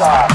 play.